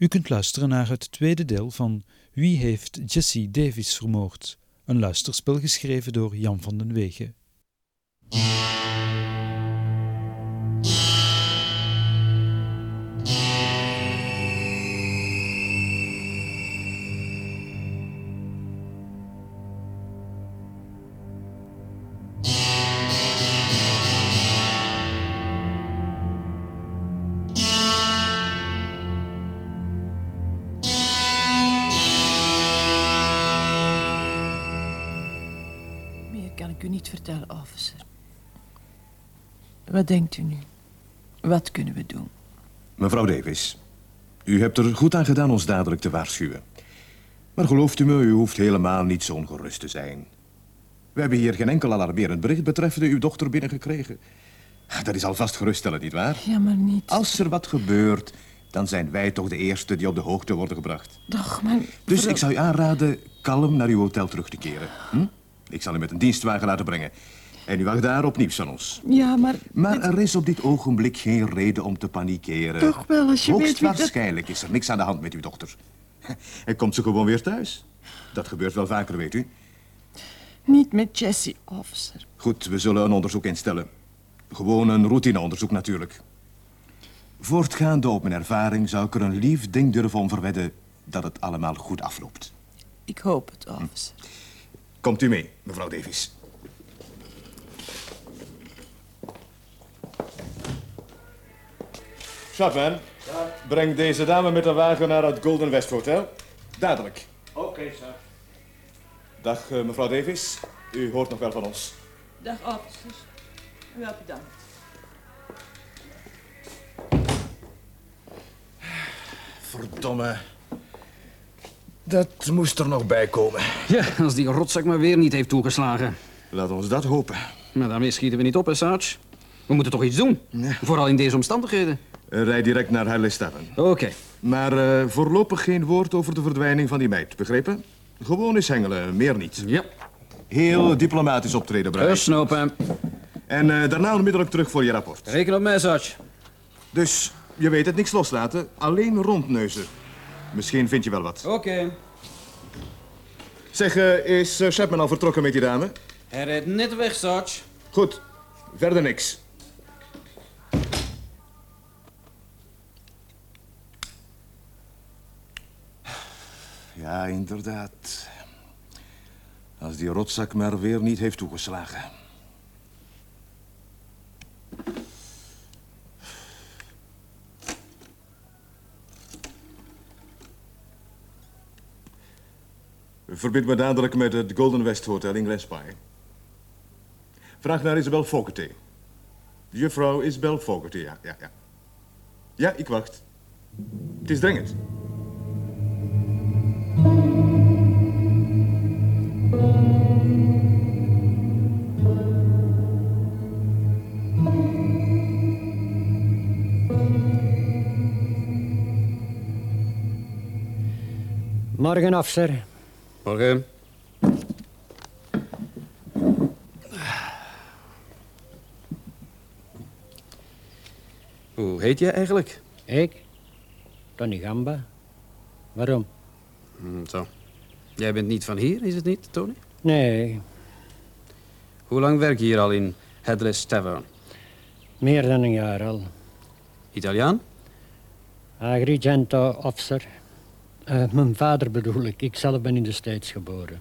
U kunt luisteren naar het tweede deel van Wie heeft Jesse Davis vermoord? Een luisterspel geschreven door Jan van den Wegen. Denkt u nu? Wat kunnen we doen? Mevrouw Davis, u hebt er goed aan gedaan ons dadelijk te waarschuwen. Maar gelooft u me, u hoeft helemaal niet zo ongerust te zijn. We hebben hier geen enkel alarmerend bericht betreffende uw dochter binnengekregen. Dat is alvast geruststellend, nietwaar? Ja, maar niet. Als er wat gebeurt, dan zijn wij toch de eerste die op de hoogte worden gebracht. Doch, maar... Dus ik zou u aanraden kalm naar uw hotel terug te keren. Hm? Ik zal u met een dienstwagen laten brengen. En u wacht daar op nieuws van ons. Ja, maar... Maar er is op dit ogenblik geen reden om te panikeren. Toch wel, als je weet dat- Hoogstwaarschijnlijk is er niks aan de hand met uw dochter. En komt ze gewoon weer thuis. Dat gebeurt wel vaker, weet u. Niet met Jesse, officer. Goed, we zullen een onderzoek instellen. Gewoon een routineonderzoek natuurlijk. Voortgaande op mijn ervaring zou ik er een lief ding durven om verwedden dat het allemaal goed afloopt. Ik hoop het, officer. Komt u mee, mevrouw Davies. Chapman, breng deze dame met de wagen naar het Golden West Hotel. Dadelijk. Oké, sir. Dag, eh, mevrouw Davies. U hoort nog wel van ons. Dag, officer. Wel bedankt. Verdomme. Dat moest er nog bij komen. Ja, als die rotzak maar weer niet heeft toegeslagen. Laat ons dat hopen. Maar daarmee schieten we niet op, hè, Sarge? We moeten toch iets doen? Vooral in deze omstandigheden. Eh, Rijd direct naar Harley Stavin. Oké. Maar eh, voorlopig geen woord over de verdwijning van die meid, begrepen? Gewoon eens hengelen, meer niet. Ja. Heel diplomatisch optreden, Brian. Versnopen. En eh, daarna onmiddellijk terug voor je rapport. Reken op mij, Sarge. Dus, je weet het, niks loslaten. Alleen rondneuzen. Misschien vind je wel wat. Oké. Zeg, is Chapman al vertrokken met die dame? Hij rijdt net weg, Sarge. Goed, verder niks. Ja, inderdaad. Als die rotzak maar weer niet heeft toegeslagen. Verbind me dadelijk met het Golden West Hotel in Gillespie. Vraag naar Isabel Fogarty. Juffrouw Isabel Fogarty, ja, ja, ja. Ja, ik wacht. Het is dringend. Morgen, officer. Morgen. Hoe heet jij eigenlijk? Ik? Tony Gamba. Waarom? Hm, zo. Jij bent niet van hier, is het niet, Tony? Nee, Hoe lang werk je hier al in Headless Tavern? meer dan een jaar al. Italiaan? Agrigento officer. Eh, mijn vader bedoel ik. Ik zelf ben in de States geboren.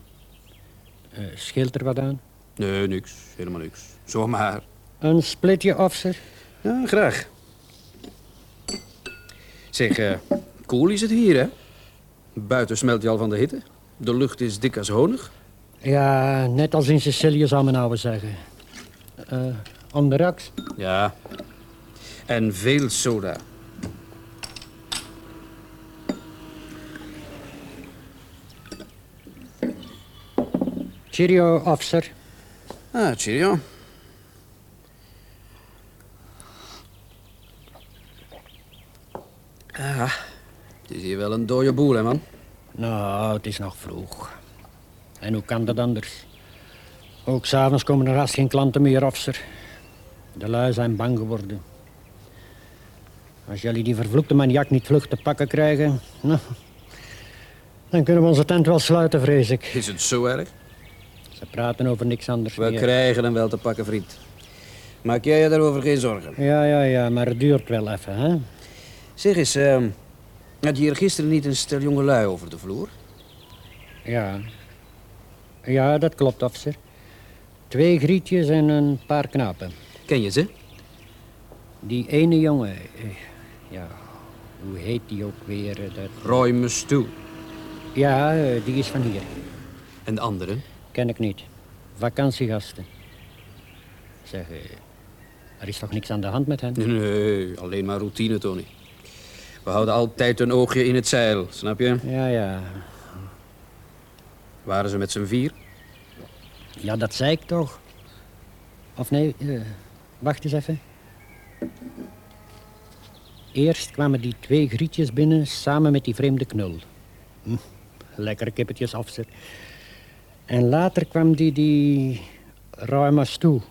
Eh scheelt er wat aan? Nee, niks. Helemaal niks. Zomaar. Een splitje, officer? Ja, graag. Zeg, eh koel is het hier, hè? Buiten smelt je al van de hitte. De lucht is dik als honig. Ja, net als in Sicilië zou men nou zeggen. Eh onderaks? Ja. En veel soda. Cheerio, officer. Ah, cheerio. Ah, het is hier wel een dode boel, hè, man? Nou, het is nog vroeg. En hoe kan dat anders? Ook s'avonds komen er haast geen klanten meer, officer. De lui zijn bang geworden. Als jullie die vervloekte maniak niet vlug te pakken krijgen... Nou, dan kunnen we onze tent wel sluiten, vrees ik. Is het zo erg? Ze praten over niks anders We meer. krijgen hem wel te pakken, vriend. Maak jij je daarover geen zorgen. Ja, ja, ja, maar het duurt wel even, hè? Zeg eens, ehm, had je hier gisteren niet een stel jongelui over de vloer? Ja. Ja, dat klopt, officer. Twee grietjes en een paar knapen. Ken je ze? Die ene jongen... eh, Ja, hoe heet die ook weer? eh, Dat... Roy Mustu. Ja, eh, die is van hier. En de andere? Ken ik niet. Vakantiegasten. Zeg, eh, er is toch niks aan de hand met hen? Nee, alleen maar routine, Tony. We houden altijd een oogje in het zeil, snap je? Ja, ja. Waren ze met z'n vier? Ja, dat zei ik toch. Of nee, eh, wacht eens even. Eerst kwamen die twee grietjes binnen samen met die vreemde knul. Hm, lekkere kippetjes, officer. En later kwam die, die Raumas toe.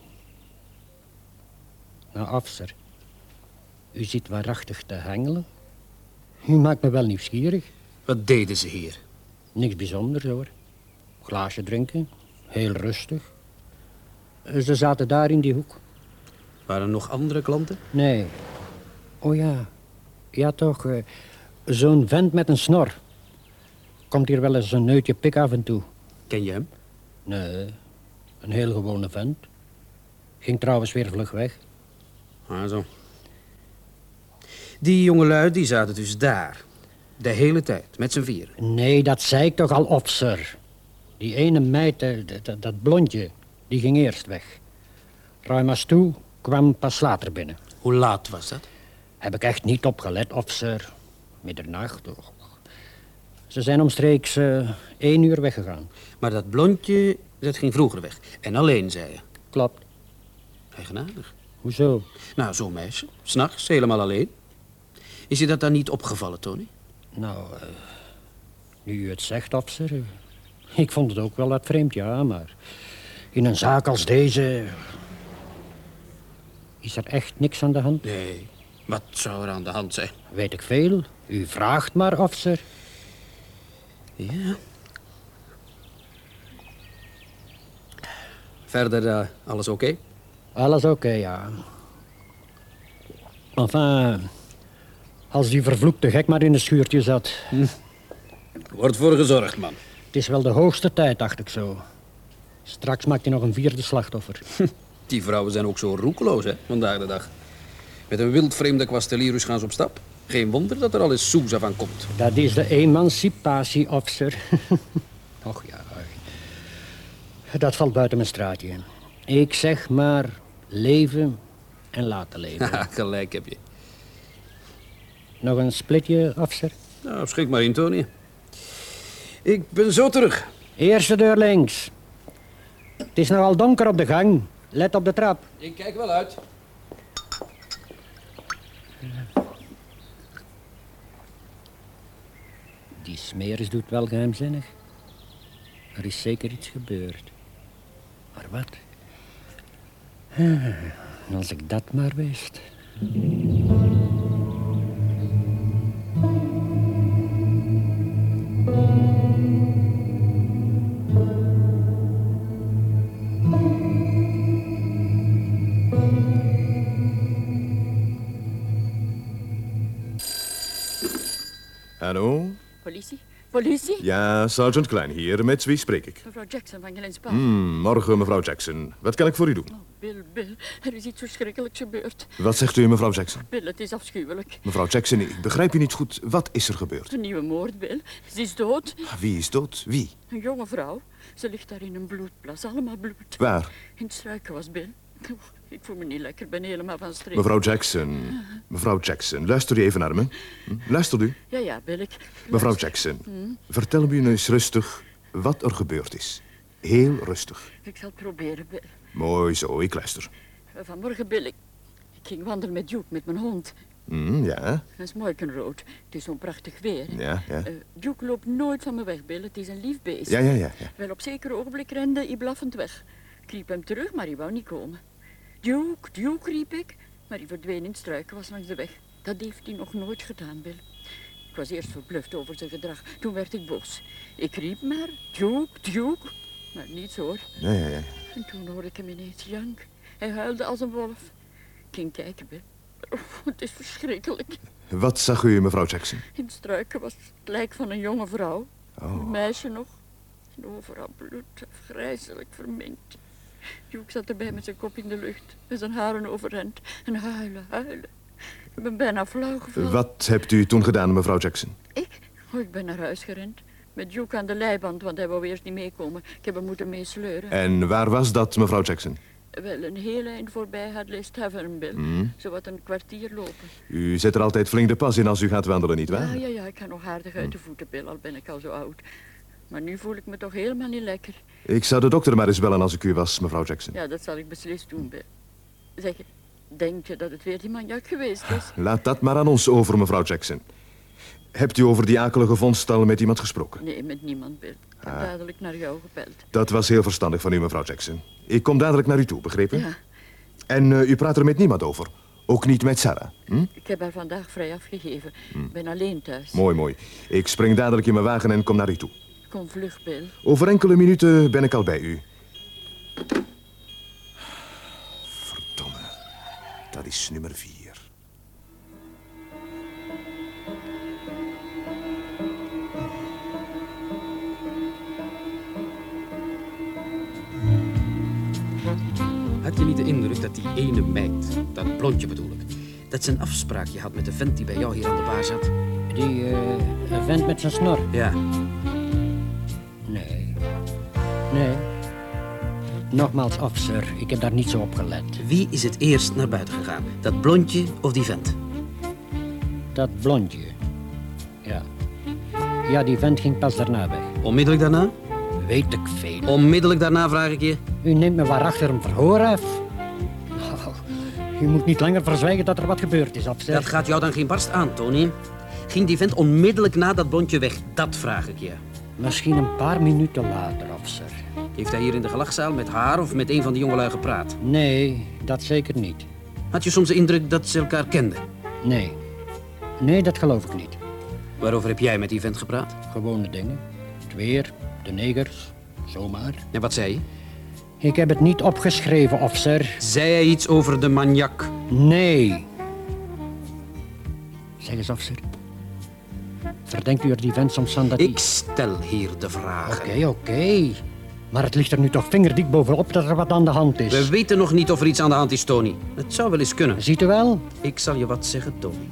Nou, officer. U zit waarachtig te hengelen. U maakt me wel nieuwsgierig. Wat deden ze hier? Niks bijzonders hoor. Glaasje drinken, heel rustig. Eh, Ze zaten daar in die hoek. Waren er nog andere klanten? Nee. Oh ja. Ja toch, eh, zo'n vent met een snor. Komt hier wel eens een neutje pik af en toe. Ken je hem? Nee, een heel gewone vent. Ging trouwens weer vlug weg. Ah, zo. Die jongelui die zaten dus daar. De hele tijd, met z'n vieren. Nee, dat zei ik toch al, officer. Die ene meid, eh, dat, dat, blondje, die ging eerst weg. Ruimas toe kwam pas later binnen. Hoe laat was dat? Heb ik echt niet opgelet, officer. Middernacht. Och. Ze zijn omstreeks eh, één uur weggegaan. Maar dat blondje, dat ging vroeger weg. En alleen, zei je. Klopt. Eigenaardig. Hoezo? Nou, zo'n meisje. S'nachts, helemaal alleen. Is je dat dan niet opgevallen, Tony? Nou, eh, nu u het zegt, officer. eh, ik vond het ook wel wat vreemd, ja, maar... In een zaak als deze... Is er echt niks aan de hand? Nee. Wat zou er aan de hand zijn? Weet ik veel. U vraagt maar, officer. Ja. Verder, eh, alles oké? Alles oké, ja. Enfin, als die vervloekte gek maar in een schuurtje zat. Wordt voor gezorgd, man. Het is wel de hoogste tijd, dacht ik zo. Straks maakt hij nog een vierde slachtoffer. Die vrouwen zijn ook zo roekeloos, hè, vandaag de dag. Met een wildvreemde kwastelierus gaan ze op stap. Geen wonder dat er al eens Sousa van komt. Dat is de emancipatie, officer. Och ja, dat valt buiten mijn straatje. Ik zeg maar leven en laten leven. Haha, gelijk heb je. Nog een splitje, officer? Nou, schik maar in, Tony. Ik ben zo terug. Eerste deur links. Het is nogal donker op de gang. Let op de trap. Ik kijk wel uit. Die smeris doet wel geheimzinnig. Er is zeker iets gebeurd. Maar wat? Ah, Als ik dat maar wist. Hallo? Politie? Politie? Ja, Sergeant Klein hier. Met wie spreek ik? Mevrouw Jackson van Gillens Park. Hmm, morgen, mevrouw Jackson. Wat kan ik voor u doen? Oh, Bill, Bill, er is iets verschrikkelijks gebeurd. Wat zegt u, mevrouw Jackson? Bill, het is afschuwelijk. Mevrouw Jackson, ik begrijp u niet goed. Wat is er gebeurd? Een nieuwe moord, Bill. Ze is dood. Wie is dood? Wie? Een jonge vrouw. Ze ligt daar in een bloedplas. Allemaal bloed. Waar? In het struiken was Bill. Ik voel me niet lekker. Ik ben helemaal van streek. Mevrouw Jackson. Mevrouw Jackson, luister u even naar me. Hm? Luistert u? Ja, ja, Bill. Ik... Mevrouw Jackson, vertel me nu eens rustig wat er gebeurd is. Heel rustig. Ik zal het proberen, Bill. Mooi zo, ik luister. Vanmorgen, Bill, ik, ik ging wandelen met Duke, met mijn hond. Hm, ja, Dat is Morkenrood. Het is zo'n prachtig weer. hè. ja, ja. Eh, Duke loopt nooit van me weg, Bill. Het is een lief beest. Ja, ja, ja. ja. Wel, op zeker ogenblik rende hij blaffend weg. Ik riep hem terug, maar hij wou niet komen. Duke, Duke, riep ik. Maar hij verdween in struiken, was langs de weg. Dat heeft hij nog nooit gedaan, Bill. Ik was eerst verbluft over zijn gedrag. Toen werd ik boos. Ik riep maar, Duke, Duke. Maar niets hoor. Nee, nee, nee. En toen hoorde ik hem ineens janken. Hij huilde als een wolf. Ik ging kijken, Bill. Oh, het is verschrikkelijk. Wat zag u, mevrouw Jackson? In struiken was het lijk van een jonge vrouw. Oh. Een meisje nog. En overal bloed, afgrijzelijk verminkt. Duke zat erbij met zijn kop in de lucht. Met zijn haren overeind. En huilen, huilen. Ik ben bijna flauw gevallen. Wat hebt u toen gedaan, mevrouw Jackson? Ik? Oh, ik ben naar huis gerend. Met Duke aan de leiband, want hij wou eerst niet meekomen. Ik heb hem moeten meesleuren. En waar was dat, mevrouw Jackson? Wel, een heel eind voorbij Hadley Tavern, Hmm. Zo wat een kwartier lopen. U zet er altijd flink de pas in als u gaat wandelen, nietwaar? Ja, ja, ja, ik ga nog aardig uit de voeten, Bill, al ben ik al zo oud. Maar nu voel ik me toch helemaal niet lekker. Ik zou de dokter maar eens bellen als ik u was, mevrouw Jackson. Ja, dat zal ik beslist doen, Bill. Zeg, denk je dat het weer die maniak geweest is? Laat dat maar aan ons over, mevrouw Jackson. Hebt u over die akelige vondst al met iemand gesproken? Nee, met niemand, Bill. Ik heb dadelijk naar jou gebeld. Dat was heel verstandig van u, mevrouw Jackson. Ik kom dadelijk naar u toe, begrepen? Ja, En eh, u praat er met niemand over? Ook niet met Sarah? Hm? ik heb haar vandaag vrij afgegeven. Ik ben alleen thuis. Mooi, mooi. Ik spring dadelijk in mijn wagen en kom naar u toe. Kom vlug, Bill. Over enkele minuten ben ik al bij u. Verdomme. Dat is nummer vier. Had je niet de indruk dat die ene meid, dat blondje bedoel ik, dat ze een afspraakje had met de vent die bij jou hier aan de bar zat? Die eh, vent met zijn snor. Ja. Nee. Nogmaals, officer, ik heb daar niet zo op gelet. wie is het eerst naar buiten gegaan? Dat blondje of die vent? Dat blondje. Ja. Ja, die vent ging pas daarna weg. Onmiddellijk daarna? Weet ik veel. Onmiddellijk daarna vraag ik je. U neemt me waarachter een verhoor af. Oh, u moet niet langer verzwijgen dat er wat gebeurd is, officer. Dat gaat jou dan geen barst aan, Tony. Ging die vent onmiddellijk na dat blondje weg? Dat vraag ik je. Misschien een paar minuten later, officer. Heeft hij hier in de gelachzaal met haar of met een van die jongelui gepraat? Nee, dat zeker niet. Had je soms de indruk dat ze elkaar kenden? Nee. Nee, dat geloof ik niet. Waarover heb jij met die vent gepraat? Gewone dingen. Het weer, de negers, zomaar. En wat zei je? Ik heb het niet opgeschreven, officer. Zei hij iets over de maniak? Nee. Zeg eens, officer. Verdenkt u er die vent soms aan dat Ik stel hier de vragen. Oké, oké. Maar het ligt er nu toch vingerdik bovenop dat er wat aan de hand is. We weten nog niet of er iets aan de hand is, Tony. Het zou wel eens kunnen. Ziet u wel? Ik zal je wat zeggen, Tony.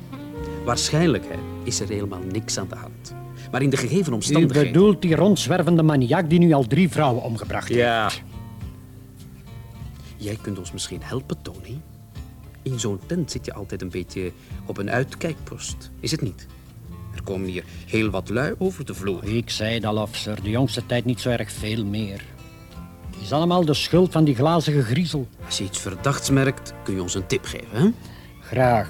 Waarschijnlijk hè, is er helemaal niks aan de hand. Maar in de gegeven U omstandigheden... bedoelt die rondzwervende maniak die nu al drie vrouwen omgebracht heeft. Ja. Jij kunt ons misschien helpen, Tony. In zo'n tent zit je altijd een beetje op een uitkijkpost. Is het niet? Komen hier heel wat lui over de vloer. Ik zei het al, officer. De jongste tijd niet zo erg veel meer. Het is allemaal de schuld van die glazige griezel. Als je iets verdachts merkt, kun je ons een tip geven, hè? Graag.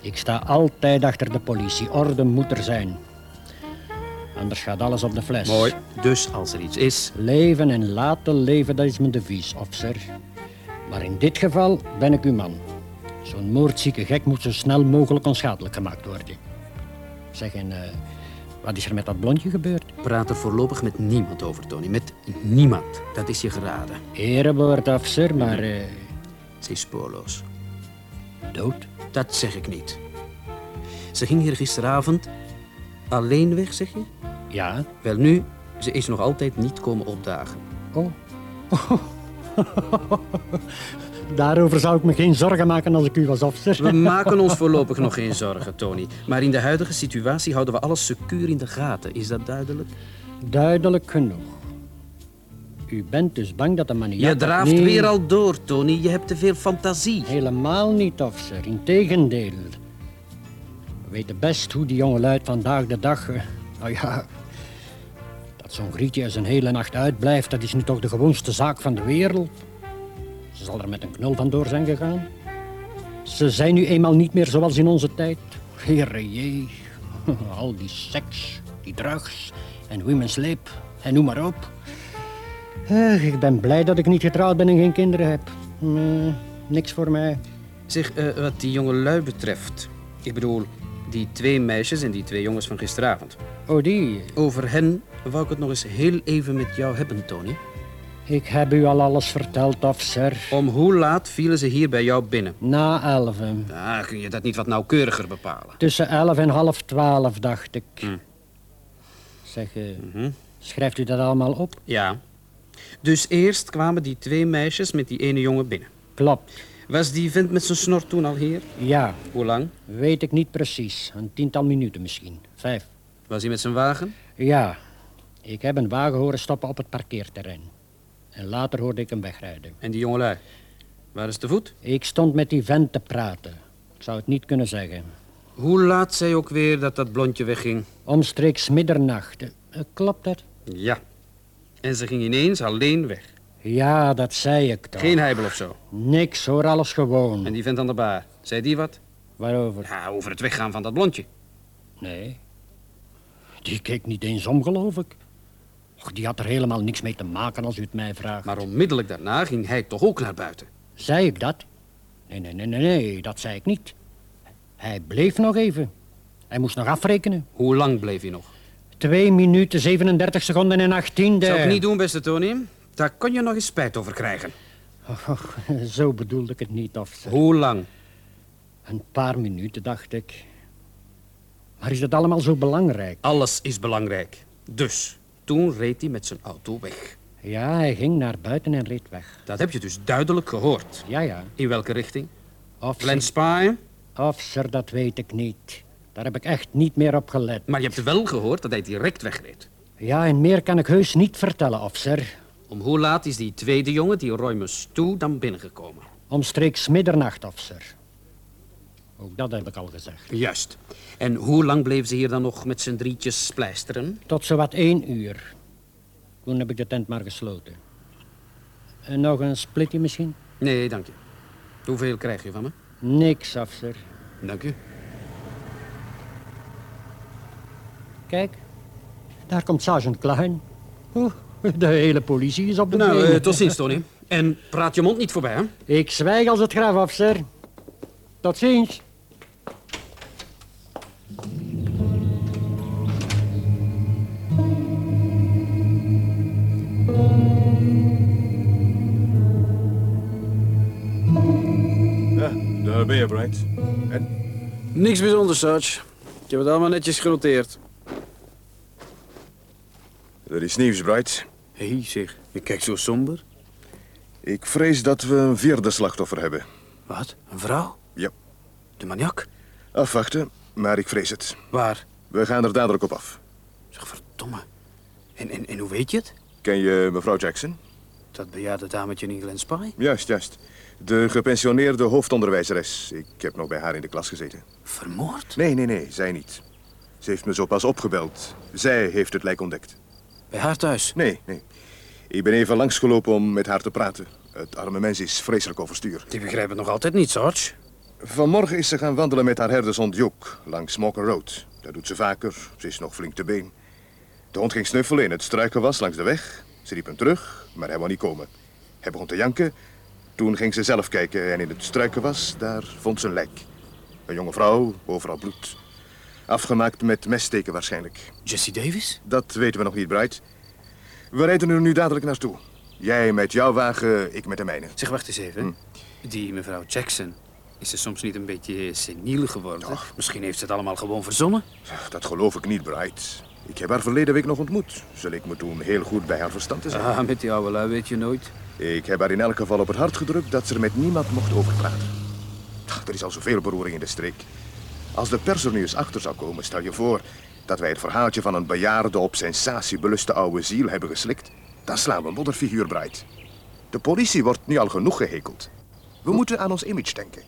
Ik sta altijd achter de politie. Orde moet er zijn. Anders gaat alles op de fles. Dus als er iets is, Leven en laten leven, dat is mijn devies, officer. Maar in dit geval ben ik uw man. Zo'n moordzieke gek moet zo snel mogelijk onschadelijk gemaakt worden. Zeg, en eh, wat is er met dat blondje gebeurd? praat er voorlopig met niemand over, Tony. Met niemand. Dat is je geraden. Erewoord, officer, maar eh, Ze is spoorloos. dood? Dat zeg ik niet. Ze ging hier gisteravond alleen weg, zeg je? Ja. Wel nu, ze is nog altijd niet komen opdagen. Oh. Daarover zou ik me geen zorgen maken als ik u was, officer. We maken ons voorlopig nog geen zorgen, Tony. Maar in de huidige situatie houden we alles secuur in de gaten. Is dat duidelijk? Duidelijk genoeg. U bent dus bang dat de maniak... Je draaft Nee, weer al door, Tony. Je hebt te veel fantasie. Helemaal niet, officer. Integendeel. We weten best hoe die jongelui vandaag de dag... eh, nou ja... Dat zo'n grietje eens een hele nacht uitblijft, dat is nu toch de gewoonste zaak van de wereld. Ze zal er met een knul vandoor zijn gegaan. Ze zijn nu eenmaal niet meer zoals in onze tijd. Heere jee. Al die seks, die drugs en women's lip en noem maar op. Eh, ik ben blij dat ik niet getrouwd ben en geen kinderen heb. Nee, niks voor mij. Zeg, eh, wat die jonge lui betreft. Ik bedoel, die twee meisjes en die twee jongens van gisteravond. Oh, die. Over hen wou ik het nog eens heel even met jou hebben, Tony. Ik heb u al alles verteld, officer. Om hoe laat vielen ze hier bij jou binnen? Na elven. Ah, kun je dat niet wat nauwkeuriger bepalen? Tussen elf en half twaalf, dacht ik. Hm. Zeg, eh, Mhm. schrijft u dat allemaal op? Ja. Dus eerst kwamen die twee meisjes met die ene jongen binnen. Klopt. Was die vent met zijn snor toen al hier? Ja, Hoe lang? weet ik niet precies. Een tiental minuten misschien. Vijf. Was hij met zijn wagen? Ja, ik heb een wagen horen stoppen op het parkeerterrein. En later hoorde ik hem wegrijden. En die jongelui? Waar is te voet? Ik stond met die vent te praten. Ik zou het niet kunnen zeggen. Hoe laat zei ook weer dat dat blondje wegging? Omstreeks middernacht. Eh, klopt dat? Ja. En ze ging ineens alleen weg. Ja, dat zei ik toch. Geen heibel of zo. Niks hoor, alles gewoon. En die vent aan de bar, zei die wat? Waarover? Ja, over het weggaan van dat blondje. Nee. Die keek niet eens om, geloof ik. Och, die had er helemaal niks mee te maken als u het mij vraagt. Maar onmiddellijk daarna ging hij toch ook naar buiten. Zei ik dat? Nee, nee, nee, nee, nee, dat zei ik niet. Hij bleef nog even. Hij moest nog afrekenen. Hoe lang bleef hij nog? 2 minuten, 37 seconden en 18 Zou ik niet doen, beste Tony. Daar kon je nog eens spijt over krijgen. Och, och, zo bedoelde ik het niet, officer. Hoe lang? Een paar minuten, dacht ik. Maar is dat allemaal zo belangrijk? Alles is belangrijk. Dus, toen reed hij met zijn auto weg. Ja, hij ging naar buiten en reed weg. Dat heb je dus duidelijk gehoord. Ja, ja. In welke richting? Glen Spy? officer, dat weet ik niet. Daar heb ik echt niet meer op gelet. Maar je hebt wel gehoord dat hij direct wegreed. Ja, en meer kan ik heus niet vertellen, officer. Om hoe laat is die tweede jongen, die Roy toe, dan binnengekomen? Omstreeks middernacht, officer. Ook dat heb ik al gezegd. Juist. En hoe lang bleef ze hier dan nog met z'n drietjes pleisteren? Tot zowat één uur. Toen heb ik de tent maar gesloten. En nog een splitje misschien? Nee, dank je. Hoeveel krijg je van me? Niks, officer. Dank u. Kijk, daar komt sergeant Klein. Oeh, de hele politie is op de Nou, eh, tot ziens, Tony. En praat je mond niet voorbij, hè? Ik zwijg als het graf, officer. Tot ziens. Ja, daar ben je, Bright. Niks bijzonders, Sarge. Ik heb het allemaal netjes genoteerd. Er is nieuws, Bright. Hé, hey, zeg. Je kijkt zo somber. Ik vrees dat we een vierde slachtoffer hebben. Wat? Een vrouw? Ja. De maniak? Afwachten, maar ik vrees het. Waar? We gaan er dadelijk op af. Zeg, verdomme. En, en, en hoe weet je het? Ken je mevrouw Jackson? Dat bejaarde dametje in Glen Spy? Juist, juist. De gepensioneerde hoofdonderwijzeres. Ik heb nog bij haar in de klas gezeten. Vermoord? Nee, nee, nee, zij niet. Ze heeft me zo pas opgebeld. Zij heeft het lijk ontdekt. Bij haar thuis? Nee, nee. Ik ben even langsgelopen om met haar te praten. Het arme mens is vreselijk overstuur. Die begrijpt het nog altijd niet, Sarge. Vanmorgen is ze gaan wandelen met haar herdershond Joke langs Smoker Road. Dat doet ze vaker. Ze is nog flink te been. De hond ging snuffelen in het struikenwas langs de weg. Ze riep hem terug, maar hij wou niet komen. Hij begon te janken. Toen ging ze zelf kijken en in het struikenwas, daar vond ze een lijk. Een jonge vrouw, overal bloed. Afgemaakt met messteken waarschijnlijk. Jesse Davis? Dat weten we nog niet, Bright. We rijden er nu dadelijk naartoe. Jij met jouw wagen, ik met de mijne. Zeg, wacht eens even. Die mevrouw Jackson, is ze soms niet een beetje seniel geworden? Misschien heeft ze het allemaal gewoon verzonnen. Dat geloof ik niet, Bright. Ik heb haar verleden week nog ontmoet. Ze leek me toen heel goed bij haar verstand te zijn. Ah, met die oude lui weet je nooit. Ik heb haar in elk geval op het hart gedrukt dat ze er met niemand mocht over praten. Er is al zoveel beroering in de streek. Als de pers er nu eens achter zou komen, stel je voor dat wij het verhaaltje van een bejaarde op sensatiebeluste oude ziel hebben geslikt, dan slaan we een modderfiguur Bright. De politie wordt nu al genoeg gehekeld. We moeten aan ons image denken.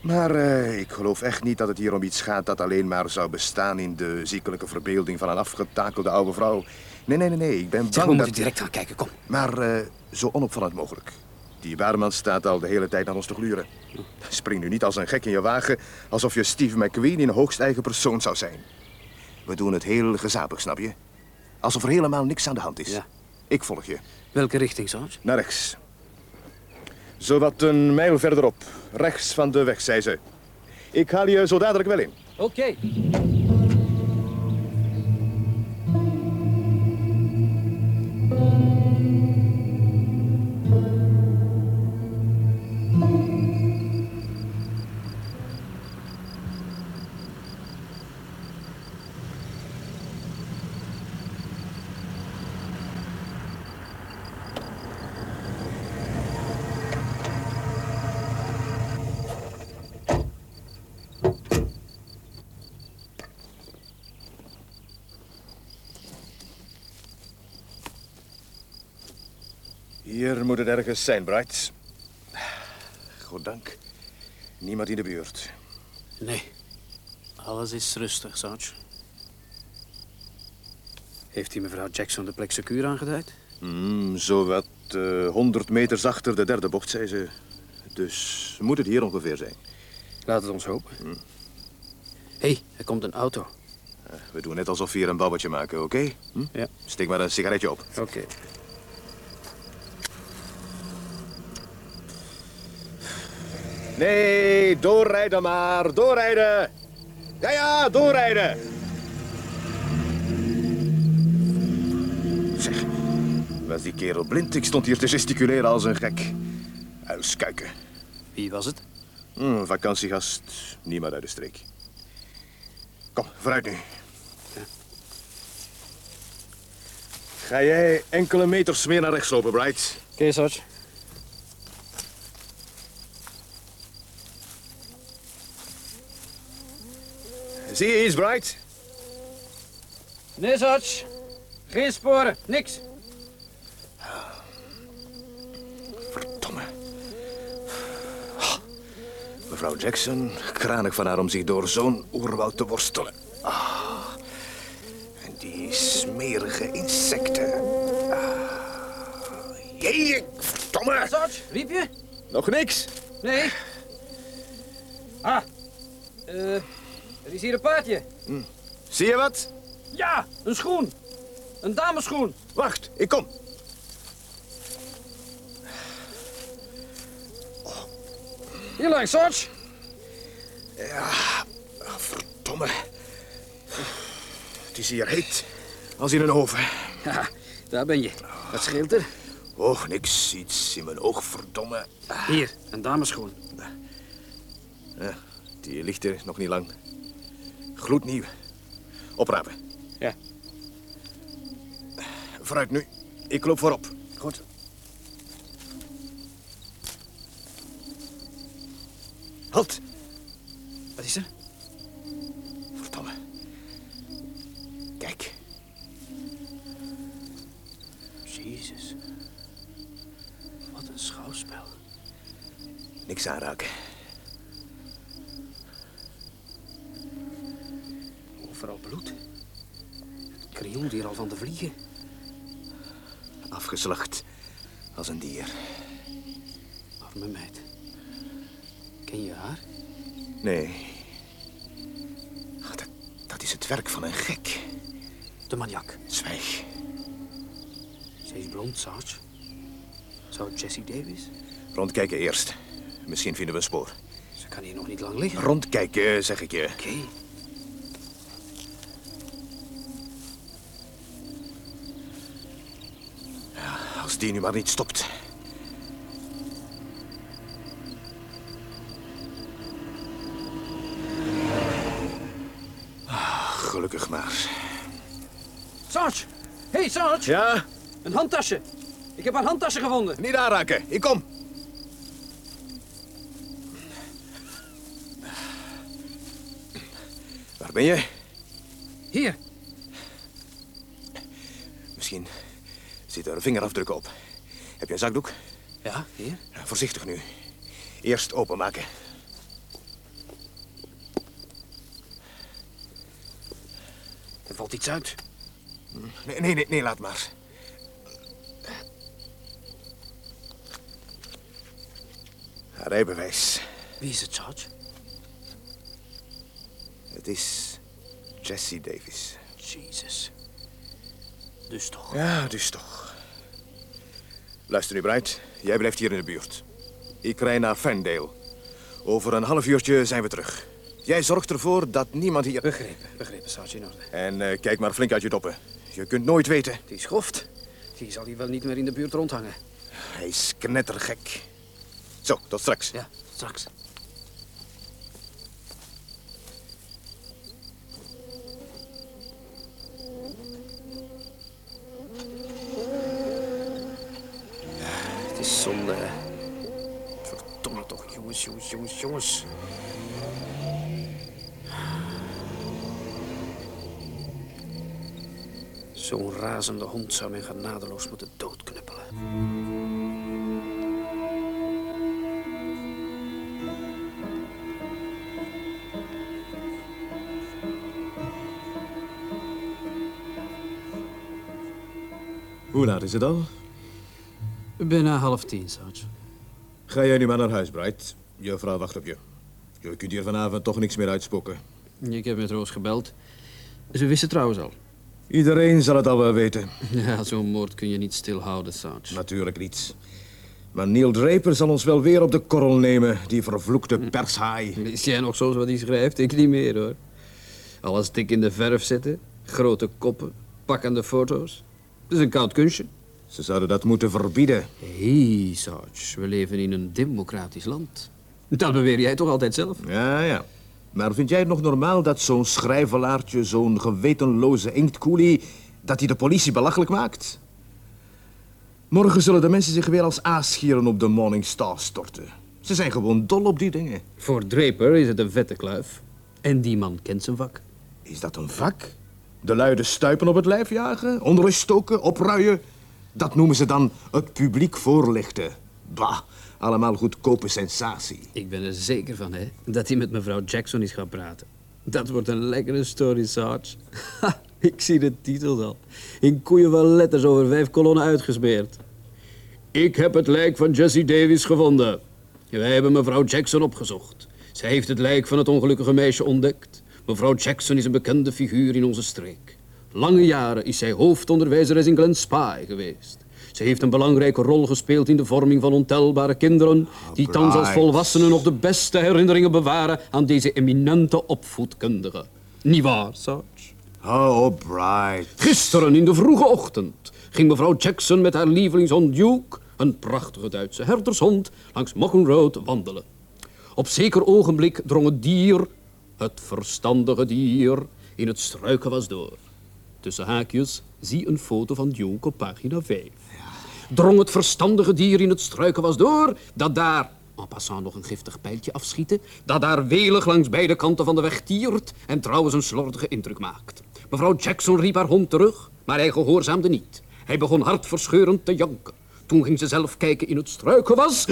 Maar eh, ik geloof echt niet dat het hier om iets gaat dat alleen maar zou bestaan in de ziekelijke verbeelding van een afgetakelde oude vrouw. Nee, nee, nee, nee. Ik ben Zeg, we bang moeten dat... direct gaan kijken, kom. Maar eh, zo onopvallend mogelijk. Die baarman staat al de hele tijd naar ons te gluren. Spring nu niet als een gek in je wagen, alsof je Steve McQueen in hoogst eigen persoon zou zijn. We doen het heel gezapig, snap je? Alsof er helemaal niks aan de hand is. Ja. Ik volg je. Welke richting, Sarge? Naar rechts. Zowat een mijl verderop. Rechts van de weg, zei ze. Ik haal je zo dadelijk wel in. Oké. Moet het ergens zijn, Bright. Goddank. Niemand in de buurt. Nee, alles is rustig, Sarge. Heeft die mevrouw Jackson de plek secuur aangeduid? Hmm, zo wat eh 100 meters achter de derde bocht, zei ze. Dus moet het hier ongeveer zijn. Laat het ons hopen. Hé, hey, er komt een auto. Eh, We doen net alsof we hier een babbeltje maken, oké? Hm? Ja. Steek maar een sigaretje op. Oké. Nee, doorrijden maar, doorrijden. Ja, ja, doorrijden. Zeg, was die kerel blind? Ik stond hier te gesticuleren als een gek. Uilskuiken. Wie was het? Hm, vakantiegast, niemand uit de streek. Kom, vooruit nu. Ga jij enkele meters meer naar rechts lopen, Bright? Oké, Sarge. Zie je iets, Bright? Nee, Sarge. Geen sporen, niks. Verdomme. Mevrouw Jackson, kranig van haar om zich door zo'n oerwoud te worstelen. Ah, en die smerige insecten. Ah, jee, verdomme. Sarge, riep je? Nog niks. Nee. Ah, eh, er is hier een paardje. Zie je wat? Ja, een schoen. Een dameschoen. Wacht, ik kom. Hier langs, Sarge. Ah, verdomme. Het is hier heet. Als in een oven. Ja, daar ben je. Wat scheelt er? Oh, niks. Iets in mijn oog, verdomme. Hier, een dameschoen. Ja, die ligt er nog niet lang. Gloednieuw. Oprapen. Ja. Vooruit nu. Ik loop voorop. Goed. Halt. Wat is er? Verdomme. Kijk. Jezus. Wat een schouwspel. Niks aanraken. Overal bloed. Het krioelt hier al van de vliegen. Afgeslacht. Als een dier. Arme meid. Ken je haar? Nee. Ah, Dat, dat is het werk van een gek. De maniak. Zwijg. Ze is blond, Sarge. Zou het Jessie Davis? Rondkijken eerst. Misschien vinden we een spoor. Ze kan hier nog niet lang liggen. Rondkijken, zeg ik je. Oké. Die nu maar niet stopt. Ah, Gelukkig maar. Sarge! Hey, Sarge! Ja, Een handtasje. Ik heb een handtasje gevonden. niet aanraken. Ik kom. Waar ben je? Hier. Misschien zit er vingerafdrukken op. Heb je een zakdoek? Ja, hier. Ja, Voorzichtig nu. Eerst openmaken. Er valt iets uit. Nee, nee, nee, nee laat maar. Haar Rijbewijs. Wie is het, Sarge? Het is Jesse Davis. Jezus. Dus toch. Ja, dus toch. Luister nu, Bright. Jij blijft hier in de buurt. Ik rij naar Ferndale. Over een half uurtje zijn we terug. Jij zorgt ervoor dat niemand hier... Begrepen, begrepen, Sarge, in orde. En eh, kijk maar flink uit je doppen. Je kunt nooit weten. Die schoft, die zal hier wel niet meer in de buurt rondhangen. Hij is knettergek. Zo, tot straks. Ja, straks. Jongens, jongens, jongens, jongens. Zo'n razende hond zou men genadeloos moeten doodknuppelen. Hoe laat is het al? Bijna half tien, Sarge. Ga jij nu maar naar huis, Bright. Je vrouw wacht op je. Je kunt hier vanavond toch niks meer uitspoken. Ik heb met Roos gebeld. Ze wisten trouwens al. Iedereen zal het al wel weten. Ja, zo'n moord kun je niet stilhouden, Sarge. Natuurlijk niet. Maar Neil Draper zal ons wel weer op de korrel nemen, die vervloekte pershaai. Is jij nog zoals wat hij schrijft? Ik niet meer, hoor. Alles dik in de verf zetten, grote koppen, pakkende foto's. Het is een koud kunstje. Ze zouden dat moeten verbieden. Hé, hey, Sarge, we leven in een democratisch land. Dat beweer jij toch altijd zelf? Ja, ja. Maar vind jij het nog normaal dat zo'n schrijvelaartje, zo'n gewetenloze inktkoelie, dat hij de politie belachelijk maakt? Morgen zullen de mensen zich weer als aasgieren op de Morning Star storten. Ze zijn gewoon dol op die dingen. Voor Draper is het een vette kluif. En die man kent zijn vak. Is dat een vak? De luide stuipen op het lijf jagen, onrust stoken, opruien. Dat noemen ze dan het publiek voorlichten. Bah, allemaal goedkope sensatie. Ik ben er zeker van, hè, dat hij met mevrouw Jackson is gaan praten. Dat wordt een lekkere story, Sarge. Ik zie de titel al. In koeien van letters over vijf kolonnen uitgesmeerd. Ik heb het lijk van Jessie Davis gevonden. Wij hebben mevrouw Jackson opgezocht. Zij heeft het lijk van het ongelukkige meisje ontdekt. Mevrouw Jackson is een bekende figuur in onze streek. Lange jaren is zij hoofdonderwijzeres in Glen Spy geweest. Ze heeft een belangrijke rol gespeeld in de vorming van ontelbare kinderen... die thans als volwassenen nog de beste herinneringen bewaren... aan deze eminente opvoedkundige. Niet waar, Sarge? Oh, Bright. Gisteren in de vroege ochtend ging mevrouw Jackson met haar lievelingshond Duke, een prachtige Duitse herdershond, langs Mochen Road wandelen. Op zeker ogenblik drong het dier, het verstandige dier, in het struikenwas door. Tussen haakjes zie een foto van Duke op pagina 5. Drong het verstandige dier in het struikenwas door, dat daar, en passant nog een giftig pijltje afschieten, dat daar welig langs beide kanten van de weg tiert en trouwens een slordige indruk maakt. Mevrouw Jackson riep haar hond terug, maar hij gehoorzaamde niet. Hij begon hartverscheurend te janken. Toen ging ze zelf kijken in het struikenwas.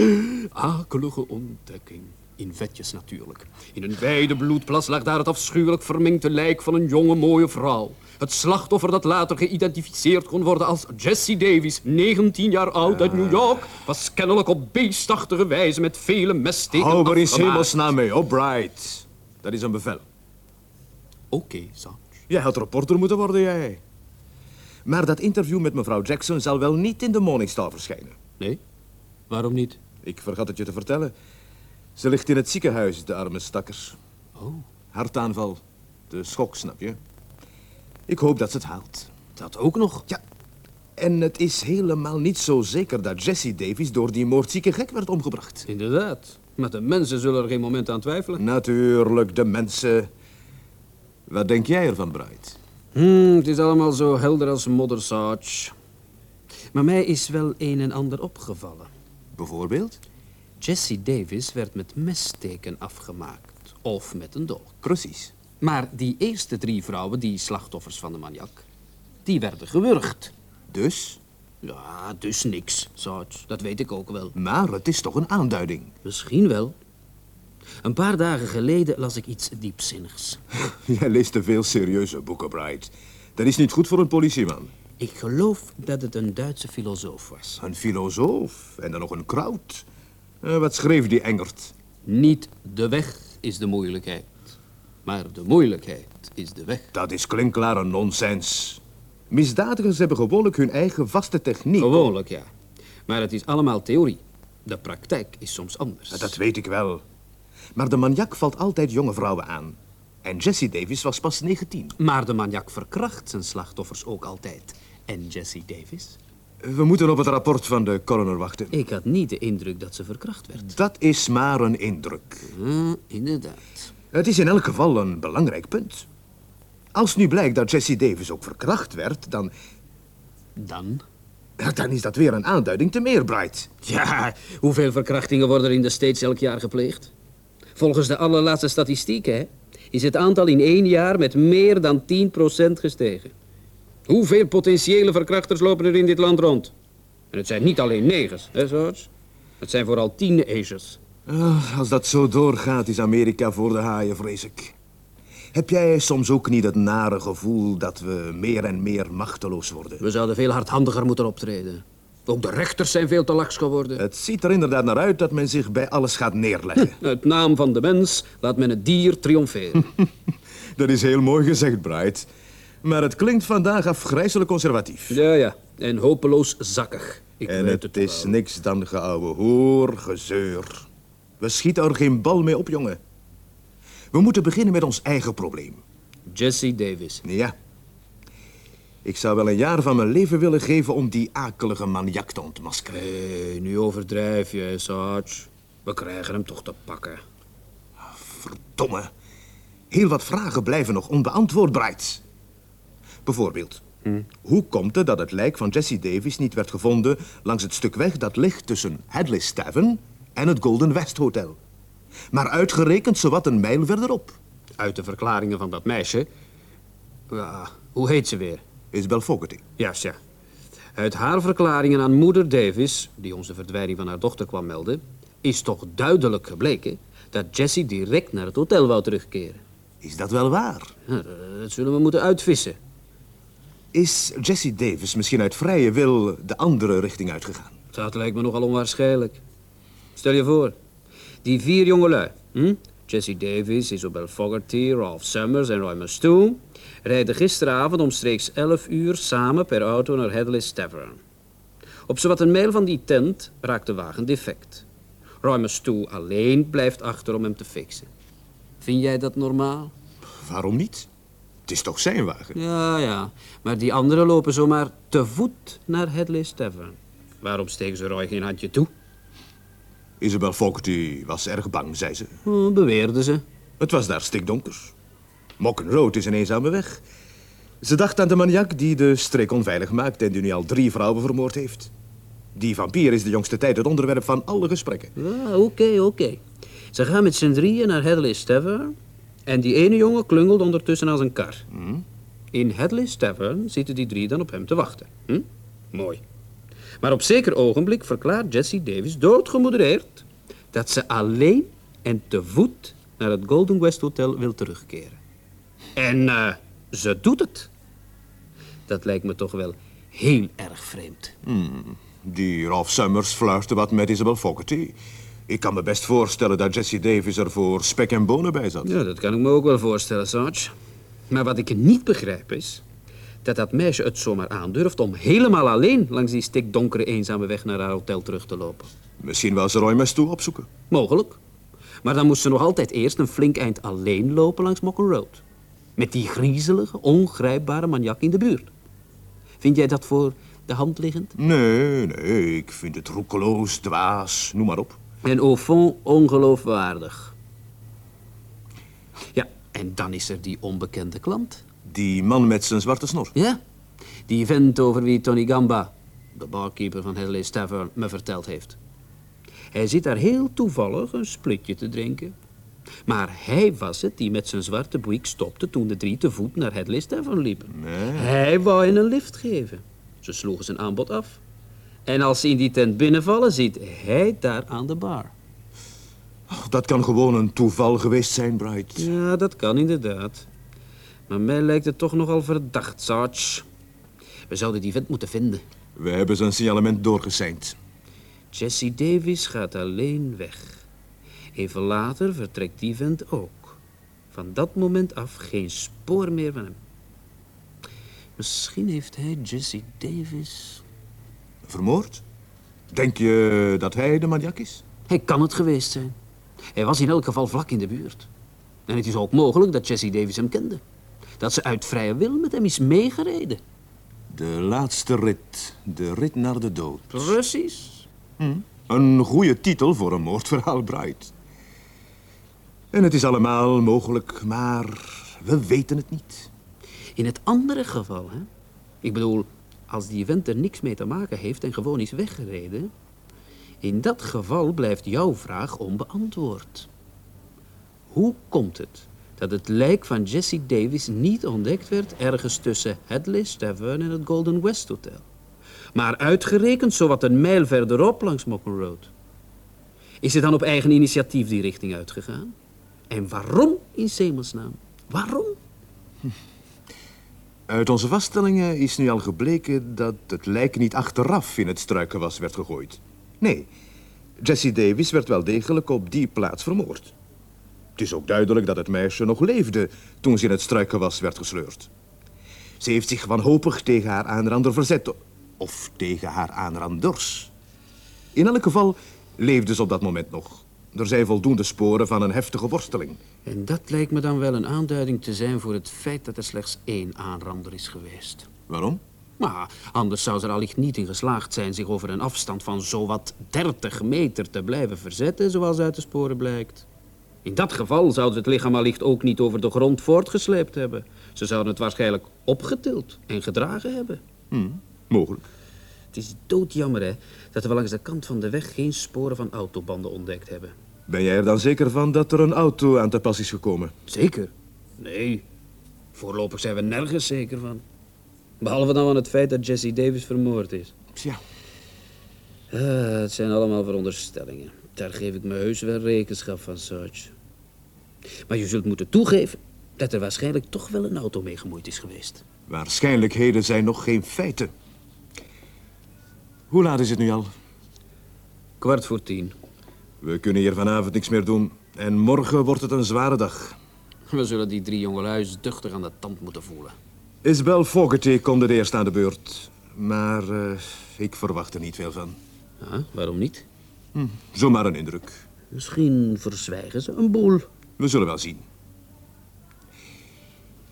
Akelige ontdekking. In vetjes natuurlijk. In een wijde bloedplas lag daar het afschuwelijk verminkte lijk van een jonge mooie vrouw. Het slachtoffer dat later geïdentificeerd kon worden als Jessie Davies, 19 jaar oud uit New York, was kennelijk op beestachtige wijze met vele messteken Hou er in afgemaakt. hemelsnaam mee, oh, Bright. Dat is een bevel. Oké, Sarge. Jij had reporter moeten worden, jij. Maar dat interview met mevrouw Jackson zal wel niet in de Morning Star verschijnen. Nee? Waarom niet? Ik vergat het je te vertellen. Ze ligt in het ziekenhuis, de arme stakkers. Oh, Hartaanval. De schok, snap je? Ik hoop dat ze het haalt. dat ook nog. Ja, en het is helemaal niet zo zeker dat Jesse Davies door die moordzieke gek werd omgebracht. Inderdaad. Maar de mensen zullen er geen moment aan twijfelen. Natuurlijk, de mensen. Wat denk jij ervan, Bright? Hmm, het is allemaal zo helder als modder, Sarge. Maar mij is wel een en ander opgevallen. Bijvoorbeeld? Jessie Davis werd met messteken afgemaakt. Of met een dolk. Precies. Maar die eerste drie vrouwen, die slachtoffers van de maniak, die werden gewurgd. Dus? Ja, dus niks, Sarge. Dat weet ik ook wel. Maar het is toch een aanduiding. Misschien wel. Een paar dagen geleden las ik iets diepzinnigs. Jij leest te veel serieuze boeken, Bright. Dat is niet goed voor een politieman. Ik geloof dat het een Duitse filosoof was. Een filosoof en dan nog een kraut. Eh, wat schreef die Engert? Niet de weg is de moeilijkheid, maar de moeilijkheid is de weg. Dat is klinkklare nonsens. Misdadigers hebben gewoonlijk hun eigen vaste techniek. Gewoonlijk, ja. Maar het is allemaal theorie. De praktijk is soms anders. Dat weet ik wel. Maar de maniak valt altijd jonge vrouwen aan. En Jesse Davis was pas 19. Maar de maniak verkracht zijn slachtoffers ook altijd. En Jesse Davis? We moeten op het rapport van de coroner wachten. Ik had niet de indruk dat ze verkracht werd. Dat is maar een indruk. Hm, inderdaad. Het is in elk geval een belangrijk punt. Als nu blijkt dat Jesse Davis ook verkracht werd, dan, Dan? dan is dat weer een aanduiding te meer, Bright. Ja, hoeveel verkrachtingen worden er in de States elk jaar gepleegd? Volgens de allerlaatste statistieken hè, is het aantal in één jaar met meer dan 10% gestegen. Hoeveel potentiële verkrachters lopen er in dit land rond? En het zijn niet alleen negers, hè, George? Het zijn vooral teenagers. Ah, als dat zo doorgaat, is Amerika voor de haaien, vrees ik. Heb jij soms ook niet het nare gevoel dat we meer en meer machteloos worden? We zouden veel hardhandiger moeten optreden. Ook de rechters zijn veel te laks geworden. Het ziet er inderdaad naar uit dat men zich bij alles gaat neerleggen. Het naam van de mens laat men het dier triomferen. dat is heel mooi gezegd, Bright. Maar het klinkt vandaag afgrijzelijk conservatief. ja, ja. En hopeloos zakkig. Ik En het wel. is niks dan geouwe hoor, gezeur. We schieten er geen bal mee op, jongen. We moeten beginnen met ons eigen probleem. Jesse Davis. Ja. Ik zou wel een jaar van mijn leven willen geven om die akelige maniak te ontmaskeren. Hé, nu overdrijf je, Sarge. We krijgen hem toch te pakken. Verdomme. Heel wat vragen blijven nog onbeantwoord, Bright. Bijvoorbeeld, hoe komt het dat het lijk van Jesse Davis niet werd gevonden langs het stuk weg dat ligt tussen Hadley's Tavern en het Golden West Hotel? Maar uitgerekend zowat een mijl verderop. Uit de verklaringen van dat meisje... Ja, hoe heet ze weer? Isabel Fogarty. Juist, ja. Uit haar verklaringen aan moeder Davis, die onze verdwijning van haar dochter kwam melden... is toch duidelijk gebleken dat Jesse direct naar het hotel wou terugkeren. Is dat wel waar? Ja, dat zullen we moeten uitvissen. Is Jesse Davis misschien uit vrije wil de andere richting uitgegaan? Dat lijkt me nogal onwaarschijnlijk. Stel je voor, die vier jongelui, hm? Jesse Davis, Isabel Fogarty, Ralph Summers en Roy Mastoon, rijden gisteravond omstreeks 11 uur samen per auto naar Hadley's Tavern. Op zowat een mijl van die tent raakt de wagen defect. Roy Mastoon alleen blijft achter om hem te fixen. Vind jij dat normaal? Waarom niet? Het is toch zijn wagen? Ja, ja. Maar die anderen lopen zomaar te voet naar Hadley's Tavern. Waarom steken ze Roy geen handje toe? Isabel Fogarty was erg bang, zei ze. Beweerden ze. Het was daar stikdonker. Mokken Road is een eenzame weg. Ze dacht aan de maniak die de streek onveilig maakt en die nu al drie vrouwen vermoord heeft. Die vampier is de jongste tijd het onderwerp van alle gesprekken. Ja, oké, oké. Ze gaan met z'n drieën naar Hadley's Tavern. En die ene jongen klungelt ondertussen als een kar. In Hadley's Tavern zitten die drie dan op hem te wachten. Hm? Mooi. Maar op zeker ogenblik verklaart Jesse Davis doodgemoedereerd... dat ze alleen en te voet naar het Golden West Hotel wil terugkeren. En eh, ze doet het. Dat lijkt me toch wel heel erg vreemd. Die Ralph Summers fluisterde wat met Isabel Fogarty. Ik kan me best voorstellen dat Jesse Davis er voor spek en bonen bij zat. Ja, dat kan ik me ook wel voorstellen, Sarge. Maar wat ik niet begrijp is... dat dat meisje het zomaar aandurft om helemaal alleen... langs die stikdonkere eenzame weg naar haar hotel terug te lopen. Misschien wel ze Roy Mastoe opzoeken. Mogelijk. Maar dan moest ze nog altijd eerst een flink eind alleen lopen langs Mocken Road. Met die griezelige, ongrijpbare maniak in de buurt. Vind jij dat voor de hand liggend? Nee, nee, ik vind het roekeloos, dwaas, noem maar op. En au fond ongeloofwaardig. Ja, en dan is er die onbekende klant. Die man met zijn zwarte snor. Ja, die vent over wie Tony Gamba, de barkeeper van Hadley's Tavern, me verteld heeft. Hij zit daar heel toevallig een splitje te drinken. Maar hij was het die met zijn zwarte boek stopte toen de drie te voet naar Hadley's Tavern liepen. Hij wou hen een lift geven. Ze sloegen zijn aanbod af. En als ze in die tent binnenvallen, zit hij daar aan de bar. Dat kan gewoon een toeval geweest zijn, Bright. Ja, dat kan inderdaad. Maar mij lijkt het toch nogal verdacht, Sarge. We zouden die vent moeten vinden. We hebben zijn signalement doorgeseind. Jesse Davis gaat alleen weg. Even later vertrekt die vent ook. Van dat moment af geen spoor meer van hem. Misschien heeft hij Jesse Davis... Vermoord? Denk je dat hij de maniak is? Hij kan het geweest zijn. Hij was in elk geval vlak in de buurt. En het is ook mogelijk dat Jesse Davis hem kende. Dat ze uit vrije wil met hem is meegereden. De laatste rit. De rit naar de dood. Precies. Een goede titel voor een moordverhaal, Bright. En het is allemaal mogelijk, maar we weten het niet. In het andere geval, hè? Ik bedoel, als die vent er niks mee te maken heeft en gewoon is weggereden... In dat geval blijft jouw vraag onbeantwoord. Hoe komt het dat het lijk van Jesse Davis niet ontdekt werd ergens tussen Hadley's Tavern en het Golden West Hotel? Maar uitgerekend zowat een mijl verderop langs Mocken Road. Is het dan op eigen initiatief die richting uitgegaan? En waarom in Zemelsnaam? Waarom? Uit onze vaststellingen is nu al gebleken dat het lijk niet achteraf in het struikenwas werd gegooid. Nee, Jesse Davis werd wel degelijk op die plaats vermoord. Het is ook duidelijk dat het meisje nog leefde toen ze in het struikenwas werd gesleurd. Ze heeft zich wanhopig tegen haar aanrander verzet. Of tegen haar aanranders. In elk geval leefde ze op dat moment nog. Er zijn voldoende sporen van een heftige worsteling. En dat lijkt me dan wel een aanduiding te zijn voor het feit dat er slechts één aanrander is geweest. Waarom? Maar anders zou ze er allicht niet in geslaagd zijn zich over een afstand van zowat 30 meter te blijven verzetten, zoals uit de sporen blijkt. In dat geval zouden ze het lichaam allicht ook niet over de grond voortgesleept hebben. Ze zouden het waarschijnlijk opgetild en gedragen hebben. Mogelijk. Het is doodjammer, hè, dat we langs de kant van de weg geen sporen van autobanden ontdekt hebben. Ben jij er dan zeker van dat er een auto aan te pas is gekomen? Zeker? Nee. Voorlopig zijn we nergens zeker van. Behalve dan van het feit dat Jesse Davis vermoord is. Tja, Ah, het zijn allemaal veronderstellingen. Daar geef ik me heus wel rekenschap van, Sarge. Maar je zult moeten toegeven dat er waarschijnlijk toch wel een auto mee gemoeid is geweest. waarschijnlijkheden zijn nog geen feiten. Hoe laat is het nu al? Kwart voor tien. We kunnen hier vanavond niks meer doen. En morgen wordt het een zware dag. We zullen die drie jongelui duchtig aan de tand moeten voelen. Isabel Fogarty komt er eerst aan de beurt. Maar eh, ik verwacht er niet veel van. Ah, waarom niet? Zomaar een indruk. Misschien verzwijgen ze een boel. We zullen wel zien.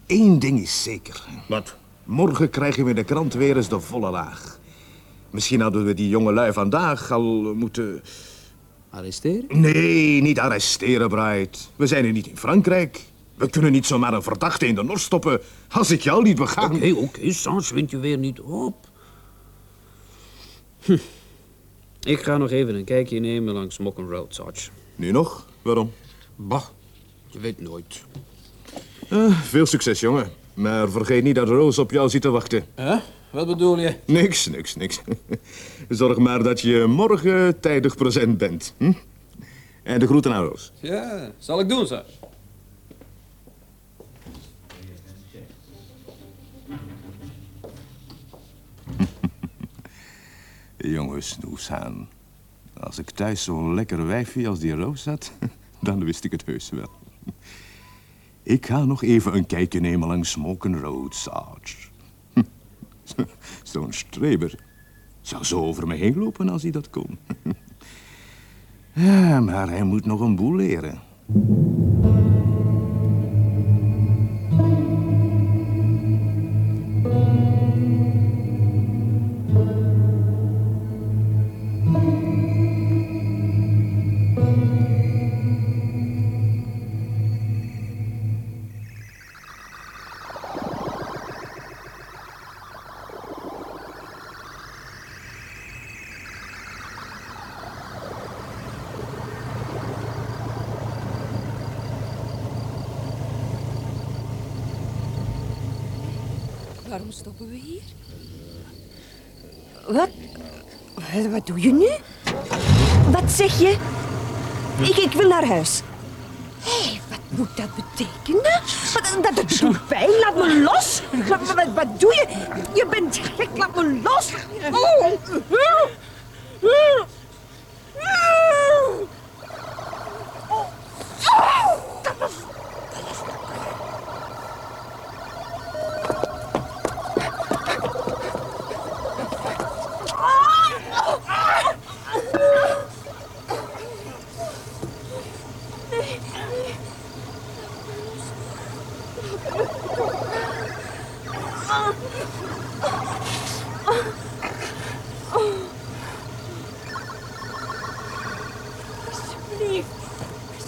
Eén ding is zeker. Wat? Morgen krijgen we in de krant weer eens de volle laag. Misschien hadden we die jongelui vandaag al moeten... Arresteren? Nee, niet arresteren, Bright. We zijn hier niet in Frankrijk. We kunnen niet zomaar een verdachte in de nor stoppen als ik jou niet begaan. Oké, oké, Sans, wind je weer niet op. Hm. Ik ga nog even een kijkje nemen langs Mocken Road, Sarge. Nu nog? Waarom? Bah, je weet nooit. Eh, veel succes, jongen. Maar vergeet niet dat Roos op jou zit te wachten. Huh? Wat bedoel je? Niks, niks, niks. Zorg maar dat je morgen tijdig present bent. Hm? En de groeten aan Roos. Ja, zal ik doen, zo. Jonge snoeshaan. Als ik thuis zo'n lekker wijfje als die Roos had, dan wist ik het heus wel. Ik ga nog even een kijkje nemen langs Smoken Road, Sarge. Zo'n streber zou zo over me heen lopen als hij dat kon. Maar hij moet nog een boel leren. Waarom stoppen we hier? Wat? Wat- doe je nu? Wat zeg je? Ik, ik wil naar huis. Hé, wat moet dat betekenen? Dat, dat doet pijn. Laat me los. Wat, wat, wat doe je? Je bent gek. Laat me los. Oh.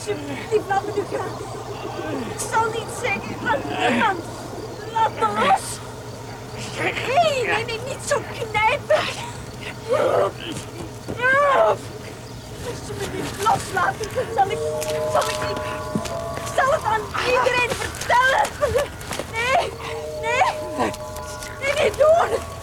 alsjeblieft, laat me nu gaan. Ik zal niet zeggen aan niemand. Laat me los. Nee, nee, nee, niet zo knijpen. Als je me niet loslaat, zal ik, zal ik niet... Het aan iedereen vertellen. Nee, nee. Nee, niet doen.